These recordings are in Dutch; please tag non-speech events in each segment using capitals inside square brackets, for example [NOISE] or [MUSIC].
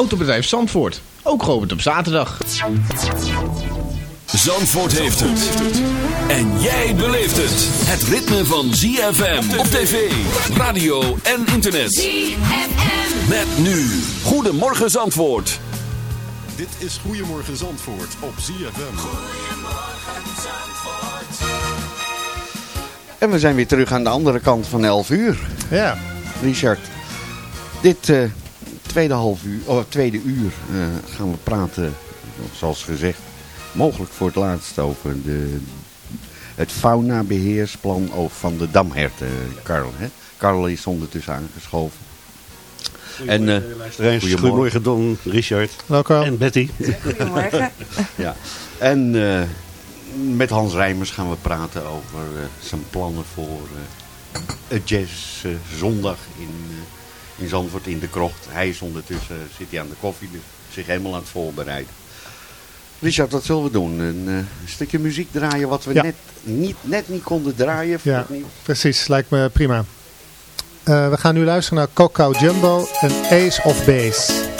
Autobedrijf Zandvoort. Ook geopend op zaterdag. Zandvoort heeft het. En jij beleeft het. Het ritme van ZFM op tv, radio en internet. ZFM. Met nu. Goedemorgen Zandvoort. Dit is Goedemorgen Zandvoort op ZFM. Goedemorgen Zandvoort. En we zijn weer terug aan de andere kant van 11 uur. Ja. Richard, dit uh, tweede, half uur, oh, tweede uur uh, gaan we praten, zoals gezegd, mogelijk voor het laatst over de, het faunabeheersplan van de damherten, Karl. Hè? Karl is ondertussen aangeschoven. En, uh, goedemorgen Don, Richard Welkom. en Betty. Goedemorgen. [LAUGHS] ja. En uh, met Hans Rijmers gaan we praten over uh, zijn plannen voor het jazz zondag in, in Zandvoort in de krocht. Hij is ondertussen, zit hij aan de koffie, dus zich helemaal aan het voorbereiden. Richard, wat zullen we doen? Een, uh, stukje muziek draaien wat we ja. net, niet, net niet konden draaien. Ja, precies. Lijkt me prima. Uh, we gaan nu luisteren naar Coco Jumbo en Ace of Base.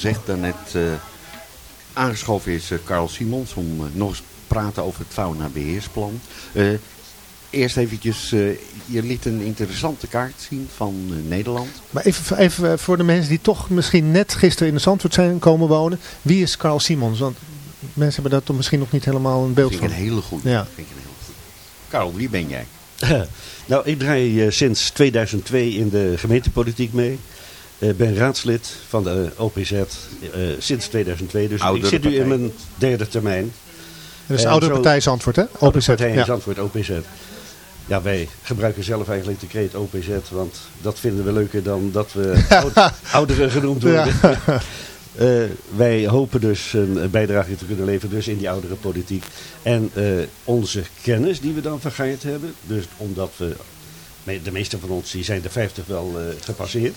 gezegd daarnet uh, aangeschoven is uh, Carl Simons om uh, nog eens te praten over het faunabeheersplan. Uh, eerst eventjes, eh, je liet een interessante kaart zien van eh, Nederland. Maar even, even eh, voor de mensen die toch misschien net gisteren in de Zandvoort zijn komen wonen. Wie is Carl Simons? Want mensen hebben daar toch misschien nog niet helemaal een beeld Vind ik van. een hele goede. Ja. Vind ik een hele goede. Karel, wie ben jij? [LAUGHS] nou, ik draai eh, sinds 2002 in de gemeentepolitiek mee. Eh, ben raadslid van de OPZ eh, sinds 2002. Dus Oudere ik zit nu in mijn derde termijn. Dat is Oudere Partij Zandvoort, hè? OPZ. partij in Ja. Zandvoort, OPZ. Ja, wij gebruiken zelf eigenlijk de kreet OPZ, want dat vinden we leuker dan dat we oud- [LAUGHS] ouderen genoemd worden. [LAUGHS] Eh, wij hopen dus een bijdrage te kunnen leveren dus in die oudere politiek. En eh, onze kennis die we dan vergaard hebben, dus omdat we, de meeste van ons die zijn de 50 wel eh, gepasseerd.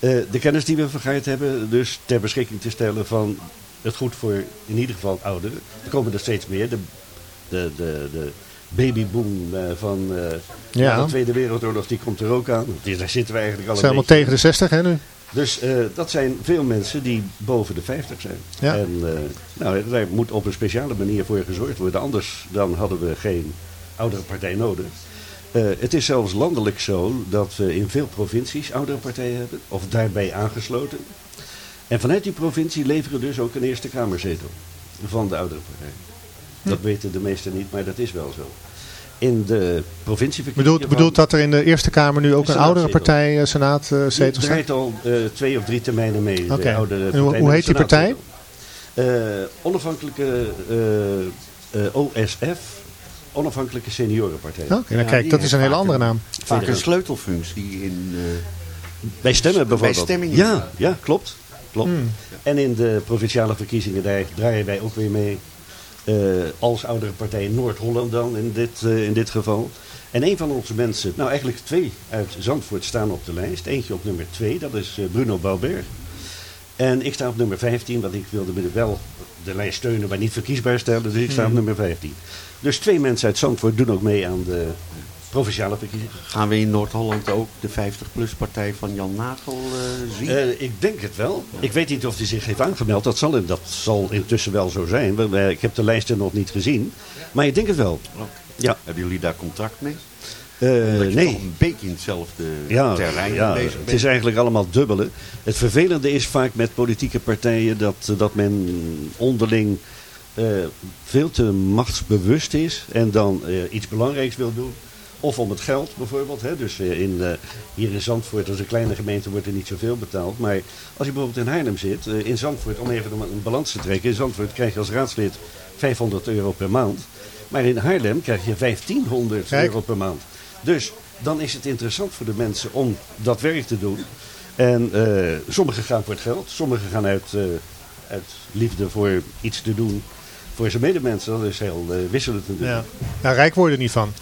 Eh, de kennis die we vergaard hebben, dus ter beschikking te stellen van het goed voor in ieder geval ouderen. Er komen er steeds meer. De, de, de, de babyboom eh, van eh, Ja. na de Tweede Wereldoorlog, die komt er ook aan. Die- Daar zitten we eigenlijk al zijn allemaal tegen de 60, hè, nu? dus dat zijn veel mensen die boven de 50 zijn. Ja. En nou, daar moet op een speciale manier voor gezorgd worden. Anders dan hadden we geen oudere partij nodig. Eh, het is zelfs landelijk zo dat we in veel provincies oudere partijen hebben. Of daarbij aangesloten. En vanuit die provincie leveren dus ook een Eerste Kamerzetel van de oudere partij. Dat weten de meesten niet, maar dat is wel zo. In de provincieverkiezingen... Bedoelt, bedoelt dat er in de Eerste Kamer nu ook een Senaatzetel. oudere partij, eh, Senaat, eh, Die staat? draait al twee of drie termijnen mee. de Oké. oude En hoe- partij hoe heet die partij? senaatzetel. Eh, onafhankelijke eh, eh, OSF, onafhankelijke seniorenpartij. Oké, nou Ja, kijk, dat is een hele andere naam. Vaak een sleutelfunctie in... eh, Bij stemmen bijvoorbeeld. Bij stemmingen. Ja, ja klopt. klopt. Hmm. En in de provinciale verkiezingen daar draaien wij ook weer mee. eh, als oudere partij Noord-Holland dan in dit, eh, in dit geval. En een van onze mensen, nou eigenlijk twee uit Zandvoort staan op de lijst. Eentje op nummer 2, dat is Bruno Bouwberg. En ik sta op nummer 15, want ik wilde me wel de lijst steunen, maar niet verkiesbaar stellen. Dus ik sta op nummer 15. Dus twee mensen uit Zandvoort doen ook mee aan de provinciale verkiezingen. gaan we in Noord-Holland ook de 50-plus partij van Jan Nagel eh, zien? Eh, ik denk het wel. Ik weet niet of hij zich heeft aangemeld. Dat zal, dat zal intussen wel zo zijn. Ik heb de lijsten nog niet gezien. Maar ik denk het wel. Ja. Hebben jullie daar contact mee? Je nee. een beetje in hetzelfde Ja, terrein ja, bezig het is eigenlijk allemaal dubbele. Het vervelende is vaak met politieke partijen dat, dat men onderling veel te machtsbewust is en dan eh, iets belangrijks wil doen. Of om het geld bijvoorbeeld. Hè. Dus eh, in, eh, hier in Zandvoort, als een kleine gemeente, wordt er niet zoveel betaald. Maar als je bijvoorbeeld in Haarlem zit, eh, in Zandvoort, om even een, een balans te trekken. In Zandvoort krijg je als raadslid 500 euro per maand. Maar in Haarlem krijg je 1500 Kijk. euro per maand. Dus dan is het interessant voor de mensen om dat werk te doen. En eh, sommigen gaan voor het geld, sommigen gaan uit, eh, uit liefde voor iets te doen voor zijn medemensen. Dat is heel eh, wisselend natuurlijk. Ja. Nou, rijk word je er niet van.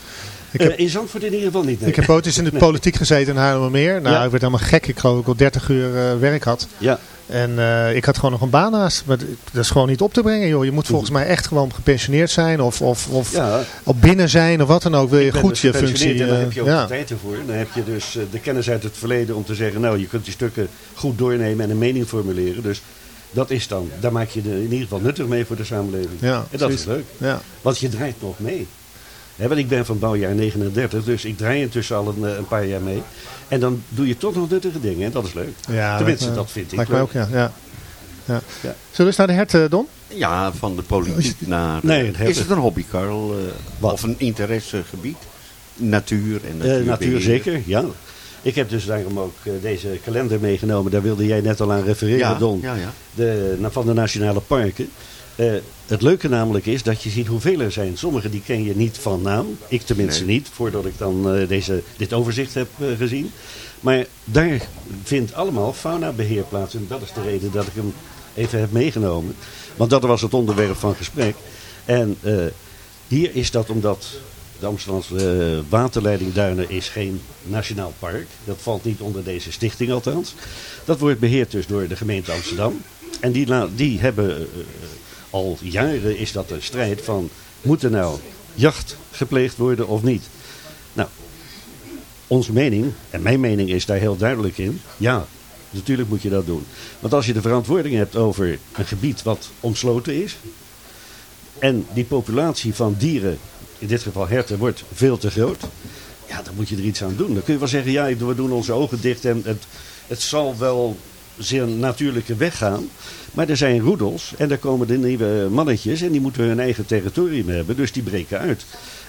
Ik heb, Eh, in Zandvoort in ieder geval niet. nee. ik heb ooit eens in de politiek gezeten in Haarlemmermeer. Nou, Ja. ik werd helemaal gek. Ik geloof dat ik al 30 uur eh, werk had. Ja, En ik had gewoon nog een baan naast. Maar dat is gewoon niet op te brengen, joh. Je moet volgens mij echt gewoon gepensioneerd zijn. Of, of, of ja. op binnen zijn. Of wat dan ook. Wil je goed dus je functie... En dan heb je ook ja. de tijd ervoor. Dan heb je dus de kennis uit het verleden om te zeggen... nou, je kunt die stukken goed doornemen en een mening formuleren. Dus dat is dan, daar maak je de, in ieder geval nuttig mee voor de samenleving. Ja, en dat precies. is leuk. Ja. Want je draait nog mee. Hè, want ik ben van bouwjaar 39, dus ik draai intussen al een, eh, een paar jaar mee. En dan doe je toch nog nuttige dingen en dat is leuk. Ja, Tenminste, me- dat vind ik Lijkt mij leuk. ook, ja. ja. ja. Ja. Zullen we eens naar de herten, Don? Ja, van de politiek [LAUGHS] naar... eh, Nee, het hebben- is het een hobby, Karl? eh, of een interessegebied? Natuur en Eh, natuurbeheer. natuur zeker, ja. Ik heb dus daarom ook eh, deze kalender meegenomen. Daar wilde jij net al aan refereren, Ja, Don. ja, ja. De, van de nationale parken. Eh, het leuke namelijk is dat je ziet hoeveel er zijn. Sommige die ken je niet van naam. Ik tenminste Nee. niet, voordat ik dan eh, deze, dit overzicht heb gezien. Maar daar vindt allemaal faunabeheer plaats. En dat is de reden dat ik hem even heb meegenomen. Want dat was het onderwerp van gesprek. En hier is dat omdat de Amsterdamse eh, waterleiding Duinen is geen nationaal park. Dat valt niet onder deze stichting althans. Dat wordt beheerd dus door de gemeente Amsterdam. En die, die hebben eh, al jaren is dat een strijd van moet er nou jacht gepleegd worden of niet. Nou, onze mening, en mijn mening is daar heel duidelijk in, ja, natuurlijk moet je dat doen. Want als je de verantwoording hebt over een gebied wat omsloten is, en die populatie van dieren in dit geval herten, wordt veel te groot. Ja, dan moet je er iets aan doen. Dan kun je wel zeggen, ja, we doen onze ogen dicht en het, het zal wel zijn natuurlijke weg gaan. Maar er zijn roedels en daar komen de nieuwe mannetjes en die moeten hun eigen territorium hebben. Dus die breken uit.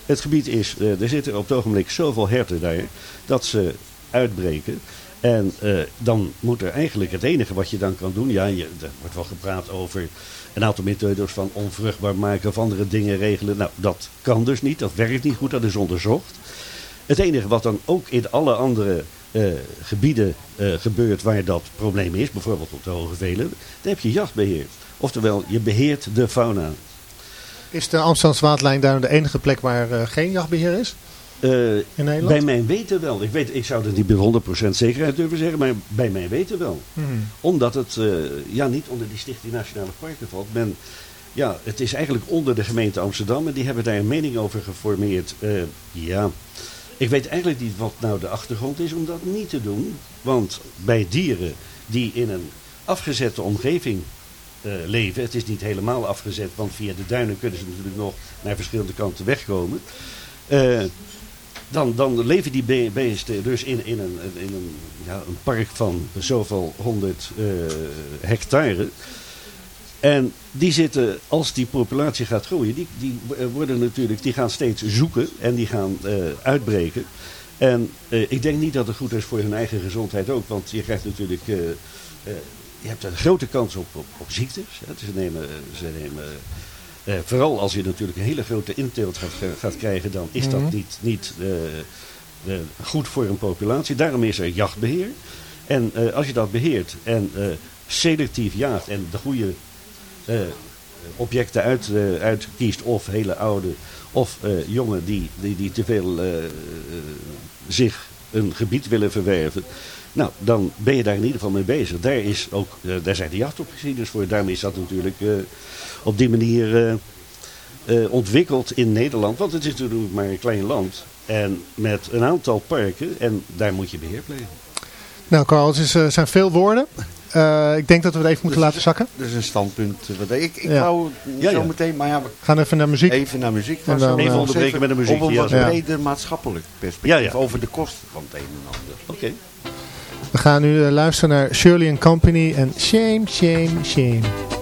Het gebied is, eh, er zitten op het ogenblik zoveel herten daar, dat ze uitbreken. En eh, dan moet er eigenlijk het enige wat je dan kan doen, ja, je, er wordt wel gepraat over een aantal methodes van onvruchtbaar maken of andere dingen regelen. Nou, dat kan dus niet, dat werkt niet goed, dat is onderzocht. Het enige wat dan ook in alle andere eh, gebieden eh, gebeurt waar dat probleem is, bijvoorbeeld op de Hoge Veluwe, dan heb je jachtbeheer. Oftewel, je beheert de fauna. Is de Amsterdamse waterlijn daar de enige plek waar eh, geen jachtbeheer is? Eh, In Nederland? bij mijn weten wel. Ik, weet, ik zou het niet met 100% zekerheid durven zeggen, maar bij mijn weten wel. Mhm. Omdat het eh, ja, niet onder die Stichting Nationale Parken valt. Men, ja, het is eigenlijk onder de gemeente Amsterdam en die hebben daar een mening over geformeerd. Eh, ja, ik weet eigenlijk niet wat nou de achtergrond is om dat niet te doen. Want bij dieren die in een afgezette omgeving leven, het is niet helemaal afgezet, want via de duinen kunnen ze natuurlijk nog naar verschillende kanten wegkomen. Eh, dan, dan leven die be- beesten dus in, in, een, in een, ja, een park van zoveel honderd eh, hectare. En die zitten, als die populatie gaat groeien, die, die worden natuurlijk, die gaan steeds zoeken en die gaan eh, uitbreken. En eh, ik denk niet dat het goed is voor hun eigen gezondheid ook, want je krijgt natuurlijk, je hebt een grote kans op, op, ziektes. Ze nemen, ze nemen eh, vooral als je natuurlijk een hele grote inteelt gaat, gaat krijgen, dan is dat Mhm. niet, niet eh, eh, goed voor een populatie. Daarom is er jachtbeheer. En eh, als je dat beheert en eh, selectief jaagt en de goede eh, objecten uit, eh, uitkiest, of hele oude of eh, jongen die, die, die te veel eh, eh, zich een gebied willen verwerven. Nou, dan ben je daar in ieder geval mee bezig. Daar, is ook, eh, daar zijn de jachtopgezieders voor. Daarom is dat natuurlijk eh, op die manier eh, eh, ontwikkeld in Nederland. Want het is natuurlijk maar een klein land. En met een aantal parken. En daar moet je beheer plegen. Nou Carl, het is, zijn veel woorden. Eh, ik denk dat we het even moeten laten zakken. Dat is een standpunt. Wat ik ik Ja. wou Ja, zo ja. meteen, maar ja, we- gaan even naar muziek. even naar muziek. En dan, Even onderbreken met de muziek, Op een wat ja. breder maatschappelijk perspectief Ja, ja. over de kosten van het een en ander. Oké. We gaan nu eh, luisteren naar Shirley and Company en Shame, Shame, Shame.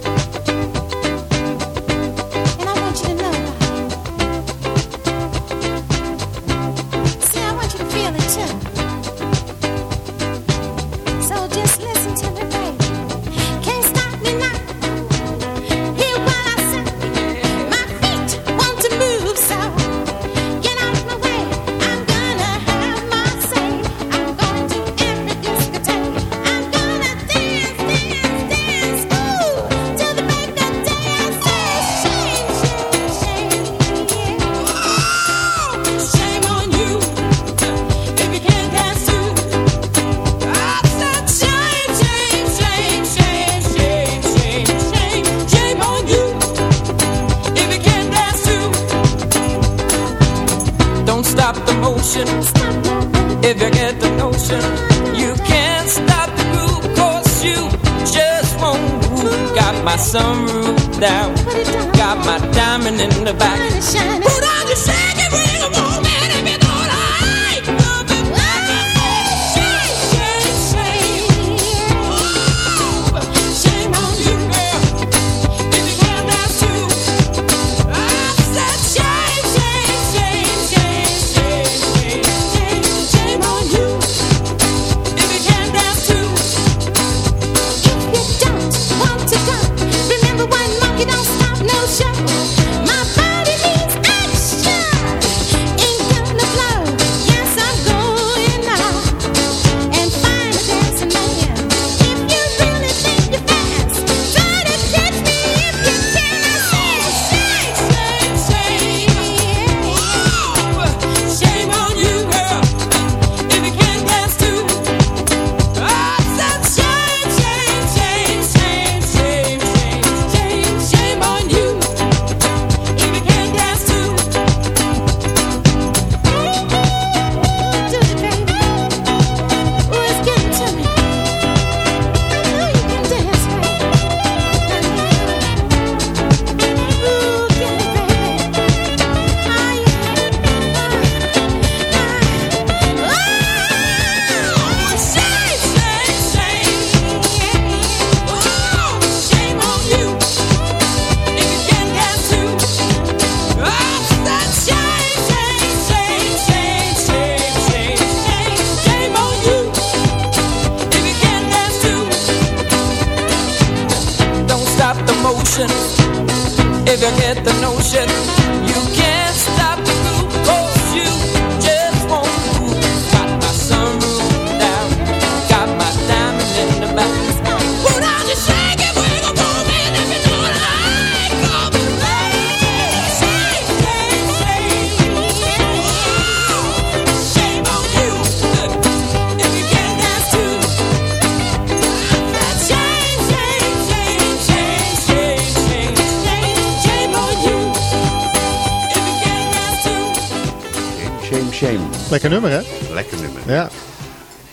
Lekker nummer, hè? Lekker nummer. Ja.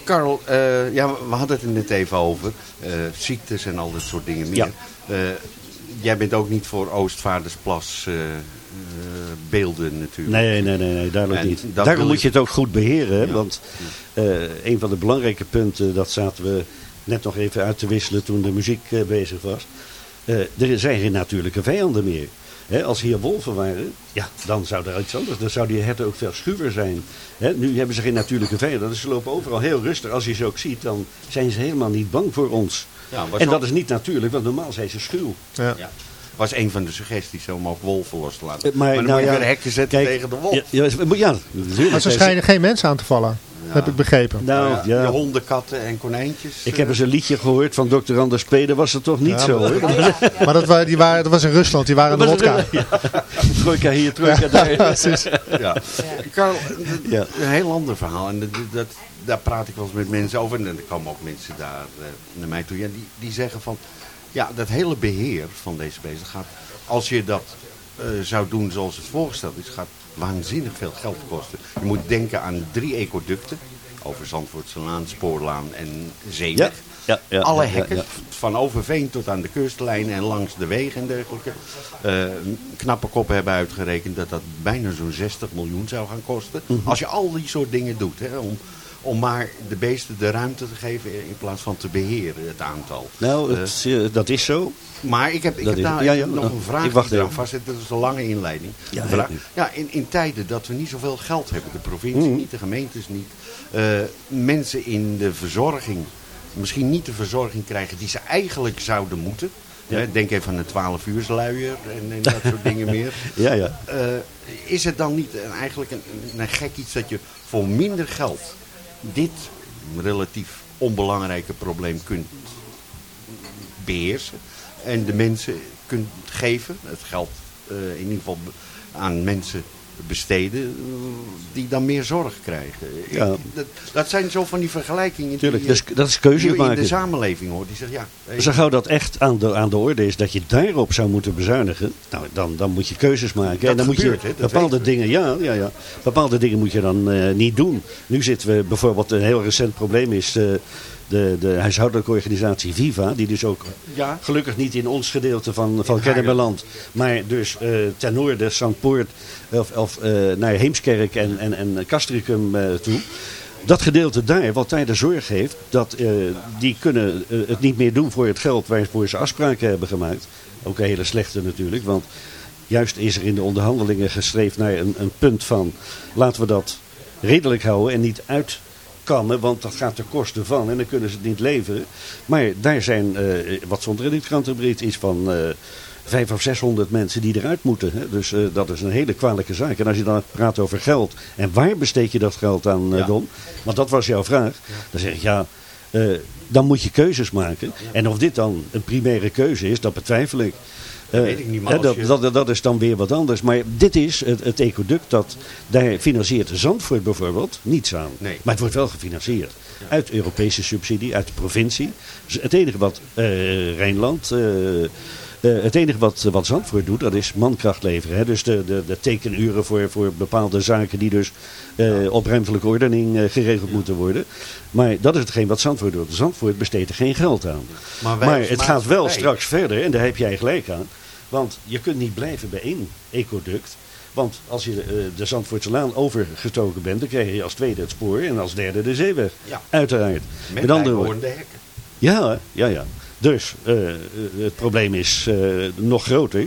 Karel, eh, ja, we hadden het er net even over. eh, ziektes en al dat soort dingen meer. Ja. Eh, jij bent ook niet voor Oostvaardersplas eh, eh, beelden natuurlijk. Nee, nee, nee, nee duidelijk En niet. Daarom moet je het ook goed beheren. hè, Ja. Want eh, een van de belangrijke punten, dat zaten we net nog even uit te wisselen toen de muziek bezig was. Eh, er zijn geen natuurlijke vijanden meer. Hè, als hier wolven waren, ja, dan zou er iets anders. Dan zou die herten ook veel schuwer zijn. Hè, nu hebben ze geen natuurlijke vijanden. Dus ze lopen overal heel rustig. Als je ze ook ziet, dan zijn ze helemaal niet bang voor ons. Ja, en dat is niet natuurlijk, want normaal zijn ze schuw. Ja. Ja. Was een van de suggesties om ook wolven los te laten. Eh, maar, maar dan nou moet je ja, weer hekje zetten Kijk, tegen de wolf. Ja, ja, ja. Maar ze schijnen geen mensen aan te vallen. Heb ik begrepen. Nou, Ja, honden, katten en konijntjes. Ik heb eens een liedje gehoord van Dr. Anders P. Dat was het toch niet Ja, zo maar- hoor. [LAUGHS] Maar dat, waren, die waren, dat was in Rusland, die waren aan de vodka. [LAUGHS] Trojka hier, trojka daar. [LAUGHS] precies. Ja. Een heel ander verhaal. En dat, dat, daar praat ik wel eens met mensen over. En er komen ook mensen daar eh, naar mij toe. Ja, die, die zeggen van... Ja, dat hele beheer van deze bezig gaat... Als je dat eh, zou doen zoals het voorgesteld is... gaat waanzinnig veel geld kosten. Je moet denken aan drie ecoducten. Over Zandvoortselaan, Spoorlaan en Zeeweg. Ja, ja, Alle ja, hekken, van Overveen tot aan de kustlijn en langs de wegen en dergelijke. Eh, knappe koppen hebben uitgerekend dat dat bijna zo'n 60 miljoen zou gaan kosten. Mhm. Als je al die soort dingen doet, hè, om, om maar de beesten de ruimte te geven in plaats van te beheren, het aantal. Nou, Eh, het, eh, dat is zo. maar ik heb, ik heb ja, ja, nog een vraag ik wacht die eraan. Dat is een lange inleiding. Ja, vraag. ja in, in tijden dat we niet zoveel geld hebben, de provincie Mhm. niet, de gemeentes niet, eh, mensen in de verzorging misschien niet de verzorging krijgen die ze eigenlijk zouden moeten. Ja. Denk even aan de 12 uursluier en, en dat soort [LAUGHS] dingen meer. Ja, ja. Is het dan niet eigenlijk een, een gek iets dat je voor minder geld dit relatief onbelangrijke probleem kunt beheersen en de mensen kunt geven, het geld eh, in ieder geval aan mensen besteden eh, die dan meer zorg krijgen. Ja. Dat, dat zijn zo van die vergelijkingen Tuurlijk, die, is, dat is keuzes die je in de maken. samenleving hoort. Die zegt ja, hey, Zo gauw dat echt aan de, aan de orde is dat je daarop zou moeten bezuinigen, nou, dan, dan moet je keuzes maken. Dat en dan gebeurt, moet je bepaalde dingen, ja, ja, ja, bepaalde dingen moet je dan eh, niet doen. Nu zitten we bijvoorbeeld, een heel recent probleem is eh, de, de huishoudelijke organisatie Viva, die dus ook ja, gelukkig niet in ons gedeelte van, van Kennemerland, maar dus eh, ten noorden, Zandpoort of, of eh, naar Heemskerk en, en, en Castricum eh, toe. Dat gedeelte daar, wat daar de zorg heeft, dat, eh, die kunnen eh, het niet meer doen voor het geld waarvoor ze afspraken hebben gemaakt. Ook een hele slechte natuurlijk, want juist is er in de onderhandelingen gestreefd naar een, een punt van laten we dat redelijk houden en niet uitkammen, want dat gaat ten koste van en dan kunnen ze het niet leveren. Maar daar zijn, eh, wat stond er in het krantenbericht, iets van eh vijf of zeshonderd mensen die eruit moeten. Hè? Dus eh, dat is een hele kwalijke zaak. En als je dan praat over geld, en waar besteed je dat geld aan. Don? Want dat was jouw vraag. Dan zeg ik ja, dan moet je keuzes maken. En of dit dan een primaire keuze is, dat betwijfel ik. Dat Eh, weet ik niet, maar hè, als dat, je- dat, dat is dan weer wat anders. Maar dit is het, het ecoduct dat daar financiert Zandvoort bijvoorbeeld niets aan. Nee. Maar het wordt wel gefinancierd. Uit Europese subsidie, uit de provincie. Dus het enige wat eh, Rijnland, eh, het enige wat, wat Zandvoort doet, dat is mankracht leveren. Hè? Dus de, de, de tekenuren voor, voor bepaalde zaken die dus op ruimtelijke ordening geregeld moeten worden. Maar dat is hetgeen wat Zandvoort doet. Zandvoort besteedt er geen geld aan. Maar wij Maar als het gaat wel straks verder, en daar heb jij gelijk aan. Want je kunt niet blijven bij één ecoduct. Want als je eh, de Zandvoortse Laan overgestoken bent, dan krijg je als tweede het spoor en als derde de zeeweg. Ja. Uiteraard. met andere woorden. bijbehorende hekken. Ja, ja, ja. Dus eh, eh, het probleem is nog groter.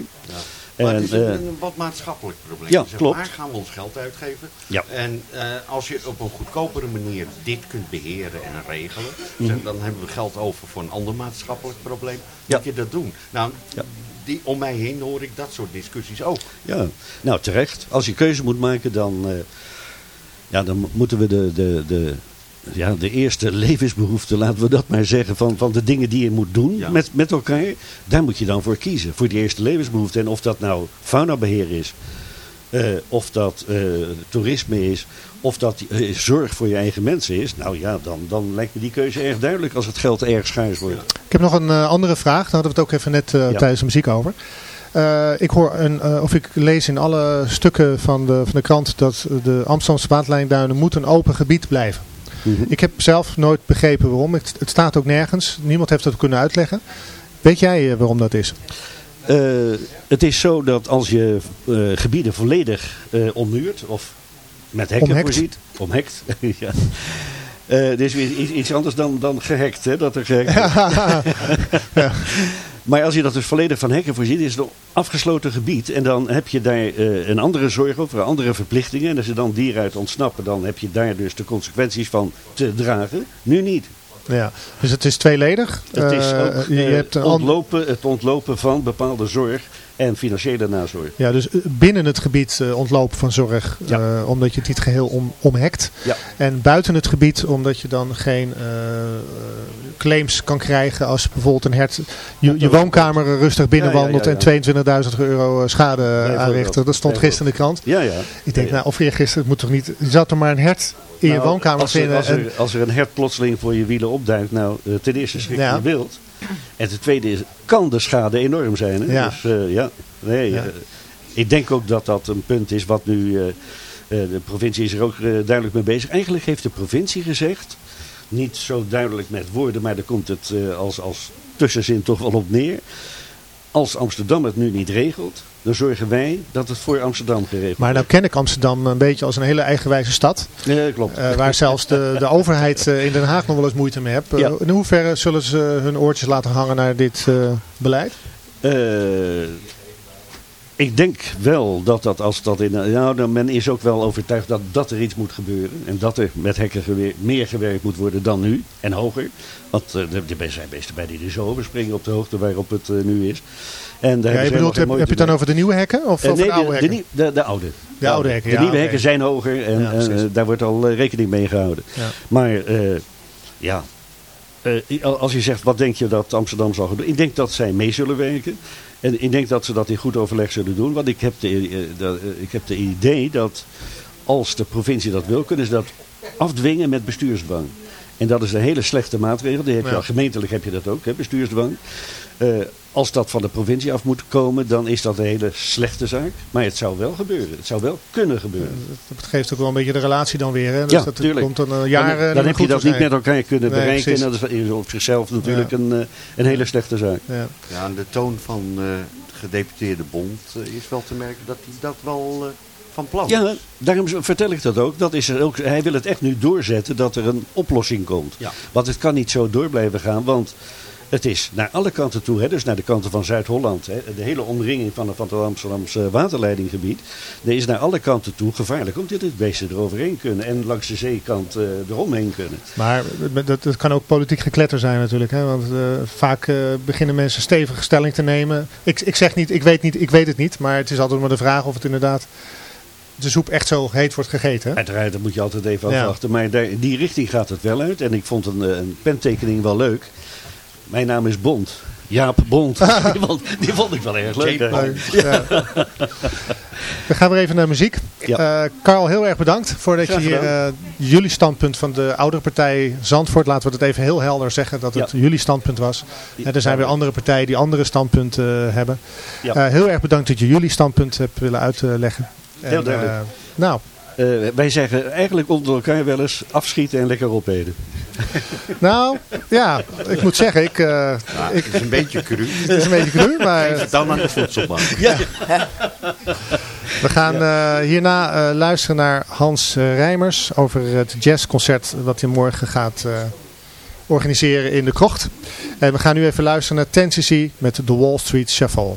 Maar En, het is een, een wat maatschappelijk probleem. ja, klopt. Waar gaan we ons geld uitgeven? Ja. En als je op een goedkopere manier dit kunt beheren en regelen, Mhm. zeg, dan hebben we geld over voor een ander maatschappelijk probleem. Ja. Moet je dat doen? Nou, Ja. Die, om mij heen hoor ik dat soort discussies ook. Ja, nou terecht. Als je keuze moet maken, dan, eh, ja, dan mo- moeten we de, de, de, ja, de eerste levensbehoeften, laten we dat maar zeggen, van, van de dingen die je moet doen Ja. met, met elkaar. Daar moet je dan voor kiezen. Voor die eerste levensbehoefte. En of dat nou faunabeheer is, eh, of dat eh, toerisme is, of dat eh, zorg voor je eigen mensen is. Nou ja, dan, dan lijkt me die keuze erg duidelijk als het geld erg schaars wordt. Ik heb nog een andere vraag. Daar hadden we het ook even net Ja. tijdens de muziek over. Ik hoor een, of ik lees in alle stukken van de, van de krant dat de Amsterdamse waterlijnduinen moet een open gebied blijven. Mhm. Ik heb zelf nooit begrepen waarom. Het, het staat ook nergens. Niemand heeft dat kunnen uitleggen. Weet jij waarom dat is? Eh, het is zo dat als je eh, gebieden volledig eh ommuurt of met hekken Omhekt. voorziet, omhekt, [LAUGHS] ja. Dit is weer iets, anders dan, dan gehackt, hè, dat er gehackt wordt. [LAUGHS] [LAUGHS] Maar als je dat dus volledig van hekken voorziet, is het een afgesloten gebied. En dan heb je daar een andere zorg over, andere verplichtingen. En als er dan dieren uit ontsnappen, dan heb je daar dus de consequenties van te dragen. Nu niet. Ja. Dus het is tweeledig. Het is Eh, ook je eh, hebt ontlopen, het ontlopen van bepaalde zorg en financiële nazorg. Ja, dus eh, binnen het gebied ontlopen van zorg, Ja. omdat je het niet geheel om, omhekt. Ja. En buiten het gebied, omdat je dan geen claims kan krijgen als bijvoorbeeld een hert je, je woonkamer rustig binnenwandelt Ja, en 22.000 euro schade aanrichten. Dat stond gisteren in de krant. Ja, ja. Ik denk, nou, of eergisteren, het moet toch niet, zou toch maar een hert in je Nou, woonkamer als er, als, er, als er een hert plotseling voor je wielen opduikt, nou, eh, ten eerste schrik je Ja. wild. En ten tweede is, kan de schade enorm zijn. Hè? Ja. Dus eh, ja, nee, Ja. eh, ik denk ook dat dat een punt is wat nu, de provincie is er ook duidelijk mee bezig. Eigenlijk heeft de provincie gezegd, niet zo duidelijk met woorden, maar daar komt het als, als tussenzin toch wel op neer. Als Amsterdam het nu niet regelt, dan zorgen wij dat het voor Amsterdam geregeld maar nou ken ik Amsterdam een beetje als een hele eigenwijze stad. wordt. Ja, klopt. eh, waar zelfs de, de overheid eh, in Den Haag nog wel eens moeite mee heeft. Eh, Ja. In hoeverre zullen ze hun oortjes laten hangen naar dit beleid? Eh, ik denk wel dat dat als dat in. Nou, men is ook wel overtuigd dat, dat er iets moet gebeuren. En dat er met hekken meer gewerkt moet worden dan nu. En hoger. Want eh, er zijn beesten bij die er zo overspringen op de hoogte waarop het eh, nu is. En daar Ja, je bedoelt, heb, je het dan over de nieuwe hekken of Eh, over nee, de oude de, hekken? de, de, de oude. De oude hekken, De nieuwe hekken zijn hoger en Ja, precies. daar wordt al rekening mee gehouden. Ja. Maar ja, als je zegt wat denk je dat Amsterdam zal gaan doen. Ik denk dat zij mee zullen werken. En ik denk dat ze dat in goed overleg zullen doen. Want ik heb de, eh, eh, ik heb de idee dat als de provincie dat wil, kunnen ze dat afdwingen met bestuursdwang. En dat is een hele slechte maatregel. Die heb je Ja. al, gemeentelijk heb je dat ook, hè, bestuursdwang. Eh, als dat van de provincie af moet komen, dan is dat een hele slechte zaak. Maar het zou wel gebeuren. Het zou wel kunnen gebeuren. Dat geeft ook wel een beetje de relatie dan weer. Hè? Dus Ja, dat tuurlijk. komt dan een jaar. dan dan heb je dat niet met elkaar kunnen Nee, bereiken. en dat is op zichzelf natuurlijk een, eh, een hele slechte zaak. Ja. Ja, aan de toon van eh, de gedeputeerde bond eh, is wel te merken dat hij dat wel eh, van plan is. Ja, daarom vertel ik dat ook. dat is er ook. Hij wil het echt nu doorzetten dat er een oplossing komt. Ja. Want het kan niet zo door blijven gaan. Want het is naar alle kanten toe. Hè, dus naar de kanten van Zuid-Holland. De hele omringing van, van het Amsterdamse waterleidinggebied. Er is naar alle kanten toe gevaarlijk. Omdat dit beesten eroverheen kunnen. En langs de zeekant eh, eromheen kunnen. Maar dat, dat kan ook politiek gekletter zijn natuurlijk. Hè? Want eh, vaak eh, beginnen mensen stevige stelling te nemen. Ik, ik zeg niet ik, weet niet, ik weet het niet. Maar het is altijd maar de vraag of het inderdaad de soep echt zo heet wordt gegeten. Hè? Uiteraard, dat moet je altijd even Ja. afwachten. Maar daar, die richting gaat het wel uit. En ik vond een, een pentekening wel leuk. Mijn naam is Bond. Jaap Bond. [LAUGHS] die, vond, die vond ik wel erg leuk. Ja. We gaan weer even naar muziek. Ja. Eh, Carl, heel erg bedankt voordat je hier eh, jullie standpunt van de oudere partij Zandvoort, laten we het even heel helder zeggen dat het Ja. jullie standpunt was. Eh, er zijn weer andere partijen die andere standpunten eh, hebben. Ja. Heel erg bedankt dat je jullie standpunt hebt willen uitleggen. Heel En, duidelijk. nou, wij zeggen eigenlijk onder elkaar wel eens afschieten en lekker opeten. [LAUGHS] nou, ja, ik moet zeggen, ik, eh, Ja, ik, het is een beetje cru. het is een beetje cru, [LAUGHS] maar Dan aan de voedselbank. [LAUGHS] We gaan eh, hierna eh, luisteren naar Hans Rijmers over het jazzconcert wat hij morgen gaat eh, organiseren in de krocht. En we gaan nu even luisteren naar Tennessee met de Wall Street Shuffle.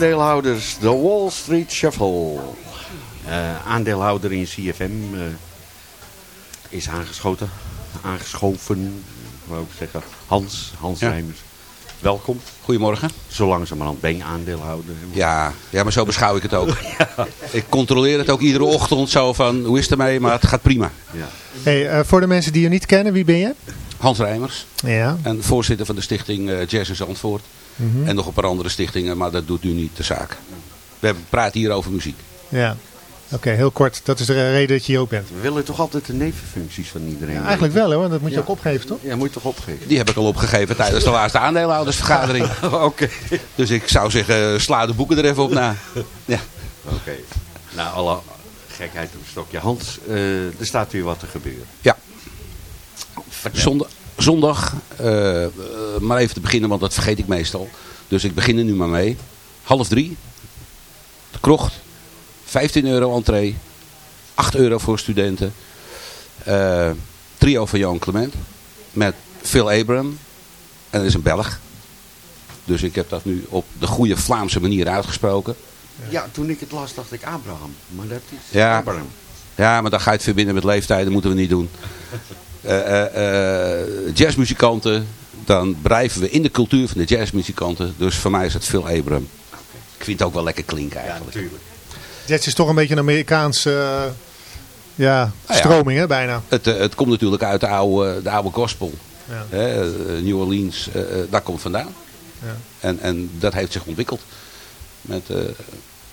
Aandeelhouders, de Wall Street Shuffle. Eh, aandeelhouder in CFM eh, is aangeschoten, aangeschoven, wou ik zeggen. Hans, Hans Ja. Rijmers. Welkom. Goedemorgen. Zo langzamerhand ben je aandeelhouder. Ja, ja, maar zo beschouw ik het ook. [LAUGHS] Ik controleer het ook iedere ochtend zo van, hoe is het ermee? Maar het gaat prima. Ja. Hey, eh, voor de mensen die je niet kennen, wie ben je? Hans Rijmers. Ja. En voorzitter van de stichting eh, Jazz in Zandvoort. Mhm. En nog een paar andere stichtingen, maar dat doet nu niet de zaak. We praten hier over muziek. Ja. Oké, heel kort. Dat is de reden dat je hier ook bent. We willen toch altijd de nevenfuncties van iedereen Ja, eigenlijk wel, hoor. Dat moet je Ja. ook opgeven, toch? Ja, moet je toch opgeven. Die heb ik al opgegeven tijdens de laatste aandeelhoudersvergadering. [LAUGHS] Oké. [LAUGHS] Dus ik zou zeggen, sla de boeken er even op na. Ja. Oké. Nou, alle gekheid op stokje. Hans, eh, er staat weer wat te gebeuren. Ja. Vertel. Zondag, zondag eh, maar even te beginnen, want dat vergeet ik meestal. Dus ik begin er nu maar mee. Half drie. De krocht. 15 euro entree. 8 euro voor studenten. Eh, trio van Johan Clement. Met Phil Abraham. En dat is een Belg. Dus ik heb dat nu op de goede Vlaamse manier uitgesproken. Ja, toen ik het las dacht ik Abraham. Maar dat is Ja. Abraham. Ja, maar dan ga je het verbinden met leeftijden, moeten we niet doen. Eh, eh, eh, jazzmuzikanten, dan blijven we in de cultuur van de jazzmuzikanten. Dus voor mij is het Phil Abraham. Ik vind het ook wel lekker klinken Ja, eigenlijk. natuurlijk. Jazz is toch een beetje een Amerikaanse ja, Nou ja. stroming, hè, bijna. Het, het komt natuurlijk uit de oude, de oude gospel. Ja. Hè, New Orleans, eh, daar komt vandaan. Ja. En, en dat heeft zich ontwikkeld. Met eh,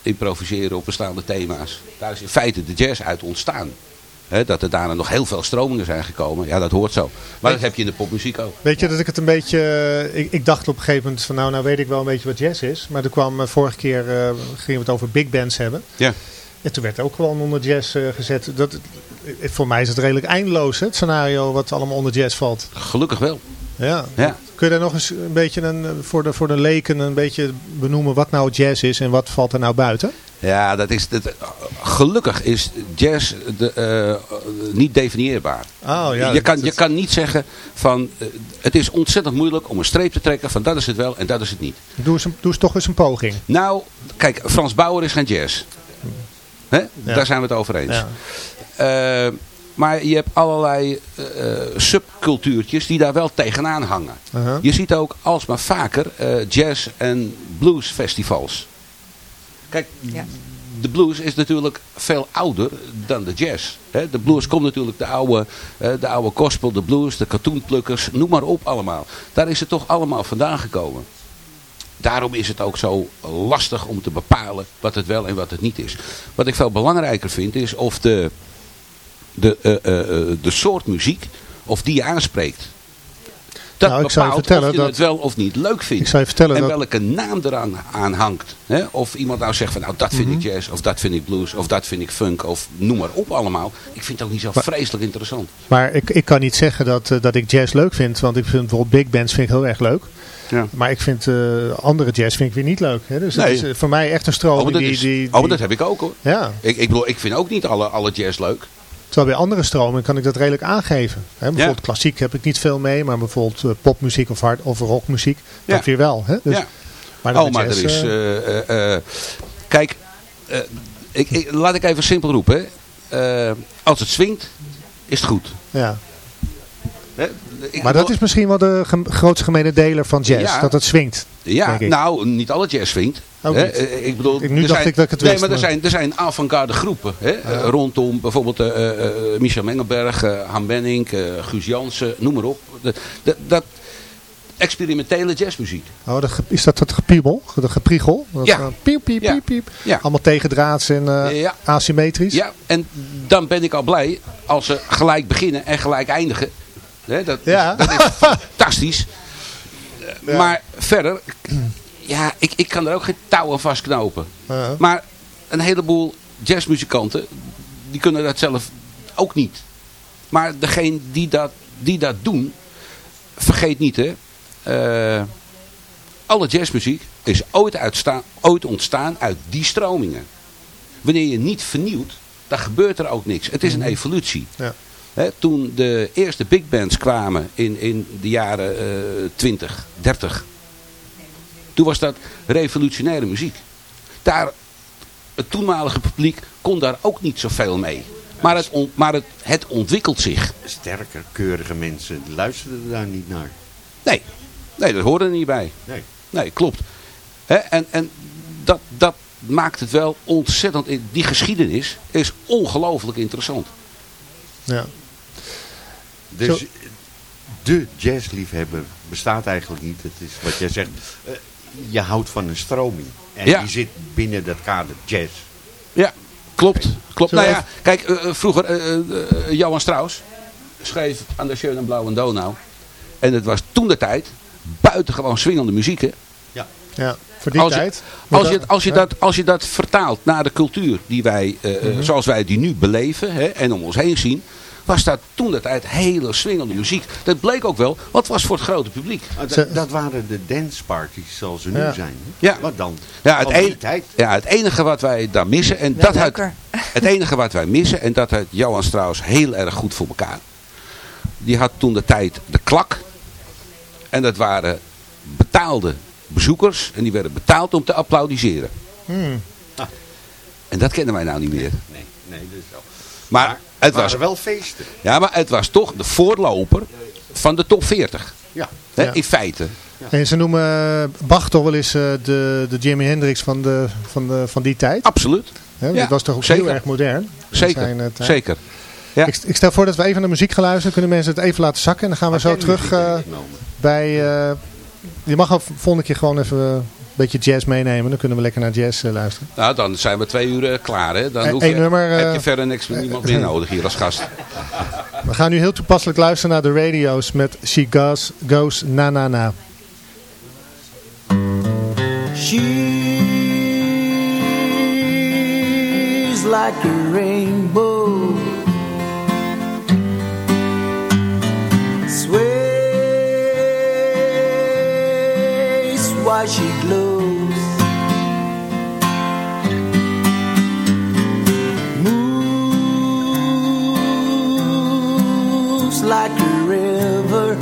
improviseren op bestaande thema's. Daar is in feite de jazz uit ontstaan. Dat er daarna nog heel veel stromingen zijn gekomen. Ja, dat hoort zo. Maar dat heb je in de popmuziek ook. Weet je dat ik het een beetje... eh, Ik, ik dacht op een gegeven moment van nou, nou weet ik wel een beetje wat jazz is. Maar toen kwam eh, vorige keer, eh, gingen we het over big bands hebben. Ja. En toen werd ook gewoon onder jazz gezet. Dat, voor mij is het redelijk eindeloos, hè, het scenario wat allemaal onder jazz valt. Gelukkig wel. Ja. Ja. Kun je daar nog eens een beetje een, voor, de, voor de leken een beetje benoemen wat nou jazz is en wat valt er nou buiten? Ja, dat is, dat, gelukkig is jazz de, eh, niet definieerbaar. Oh, ja, je, kan, dat- je kan niet zeggen van, eh, het is ontzettend moeilijk om een streep te trekken van dat is het wel en dat is het niet. Doe eens, een- doe eens toch eens een poging. Nou, kijk, Frans Bauer is geen jazz. Hè? Daar zijn we het over eens. Ja. Eh, maar je hebt allerlei eh, eh, subcultuurtjes die daar wel tegenaan hangen. Uh-huh. Je ziet ook alsmaar vaker eh, jazz- en bluesfestivals. Kijk, de blues is natuurlijk veel ouder dan de jazz. Hè? De blues komt natuurlijk de oude, de oude gospel, de blues, de cartoonplukkers, noem maar op allemaal. Daar is het toch allemaal vandaan gekomen. Daarom is het ook zo lastig om te bepalen wat het wel en wat het niet is. Wat ik veel belangrijker vind is of de, de, eh, eh, eh, de soort muziek, of die je aanspreekt. Dat Nou, ik zou je vertellen of je dat- het wel of niet leuk vindt. Ik zou je vertellen en dat- welke naam eraan aan hangt. Hè? Of iemand nou zegt van nou dat vind ik Mhm. jazz, of dat vind ik blues, of dat vind ik funk, of noem maar op allemaal. Ik vind het ook niet zo vreselijk interessant. Maar ik, ik kan niet zeggen dat, dat ik jazz leuk vind, want ik vind bijvoorbeeld big bands vind ik heel erg leuk. Ja. Maar ik vind andere jazz vind ik weer niet leuk. Hè? Dus Nee. is voor mij echt een Oh, stroming maar dat, die, is- die, oh, die- dat heb ik ook hoor. Ja, Ik, ik, bedoel, ik vind ook niet alle, alle jazz leuk. Terwijl bij andere stromingen kan ik dat redelijk aangeven. Hè? Bijvoorbeeld klassiek heb ik niet veel mee, maar bijvoorbeeld eh, popmuziek of, hard, of rockmuziek, Ja. dat weer wel. Hè? Dus, ja. Maar oh, maar jazz, er is... eh, eh, kijk, ik, ik, laat ik even simpel roepen. Als het swingt, is het goed. ja. Hè. Ik- Maar dat is misschien wel de grootste gemene deler van jazz, Ja. dat het swingt. Ja, nou, niet alle jazz swingt. Eh, Ik bedoel, Ik- nu dacht zijn, ik dat ik het Nee, wist, maar er maar- zijn, er zijn avant-garde groepen. Hè, eh, rondom bijvoorbeeld eh, Michel Mengelberg, eh Han Benning, Guus Jansen, noem maar op. Dat, dat, dat experimentele jazzmuziek. Oh, is dat het gepiebel? De gepriegel? Dat Ja. Piep, piep, Ja. piep, piep. Ja. Allemaal tegendraads en Ja. asymmetrisch. Ja, en dan ben ik al blij als ze gelijk beginnen en gelijk eindigen. Hè, dat, Ja. is, dat is [LAUGHS] fantastisch. Maar verder, ja, ik, ik kan er ook geen touw aan vastknopen. Maar een heleboel jazzmuzikanten, die kunnen dat zelf ook niet. Maar degene die dat, die dat doen, vergeet niet hè. eh, alle jazzmuziek is ooit, uitstaan, ooit ontstaan uit die stromingen. Wanneer je niet vernieuwt, dan gebeurt er ook niks. Het is een evolutie. Ja. Hè, toen de eerste big bands kwamen in, in de jaren eh 20, 30. Toen was dat revolutionaire muziek. Daar, het toenmalige publiek kon daar ook niet zoveel mee. Maar het, on- maar het, het ontwikkelt zich. Sterker, keurige mensen luisterden daar niet naar. Nee, nee dat hoorde er niet bij. Nee. Nee, klopt. Hè, en en dat, dat maakt het wel ontzettend... Die geschiedenis is ongelooflijk interessant. Ja. Dus Zo- de jazzliefhebber bestaat eigenlijk niet. Het is wat jij zegt. Je houdt van een stroming. En Ja. die zit binnen dat kader jazz. Ja, klopt. klopt. Nou ja, kijk, eh, eh, vroeger, eh, eh, Johan Strauss schreef aan de Schöne Blauwe Donau. En het was toen de tijd buitengewoon swingende muziek. Hè? Ja. ja, voor die als je, tijd. Als je, als, je Ja. dat, als je dat vertaalt naar de cultuur die wij, Mhm. eh, zoals wij die nu beleven hè, en om ons heen zien, was dat toen de tijd hele swingende muziek. Dat bleek ook wel, wat was voor het grote publiek. Ah, dat, dat waren de danceparties zoals ze nu Ja. zijn. hè? Ja. Wat dan? Ja het, tijd. ja, het enige wat wij daar missen, en Wel dat had, [LAUGHS] het enige wat wij missen, en dat had Johan Strauss heel erg goed voor elkaar. Die had toen de tijd de klak. En dat waren betaalde bezoekers. En die werden betaald om te applaudisseren. Hmm. En dat kennen wij nou niet meer. Nee, nee, dat is zo. Maar het waren was, wel feesten. ja, maar het was toch de voorloper van de top 40. Ja. Hè, Ja. In feite. En ze noemen eh, Bach toch wel eens eh, de, de Jimi Hendrix van, de, van, de, van die tijd. Absoluut. Ja, dat was toch ook zeker. heel erg modern. Zeker. zijn, eh. Zeker. Ja. Ik, ik stel voor dat we even naar muziek gaan luisteren. Kunnen mensen het even laten zakken. En dan gaan we zo terug eh, bij... eh, je mag volgende keer gewoon even beetje jazz meenemen. Dan kunnen we lekker naar jazz eh, luisteren. Nou, dan zijn we twee uur eh, klaar. Hè? Dan Eh, hoef je, nummer, heb je verder niks, niemand meer nodig hier als gast. We gaan nu heel toepasselijk luisteren naar de radio's met She Goes, goes Na Na Na. She's like a rainbow. Why she glows. Moves like a river.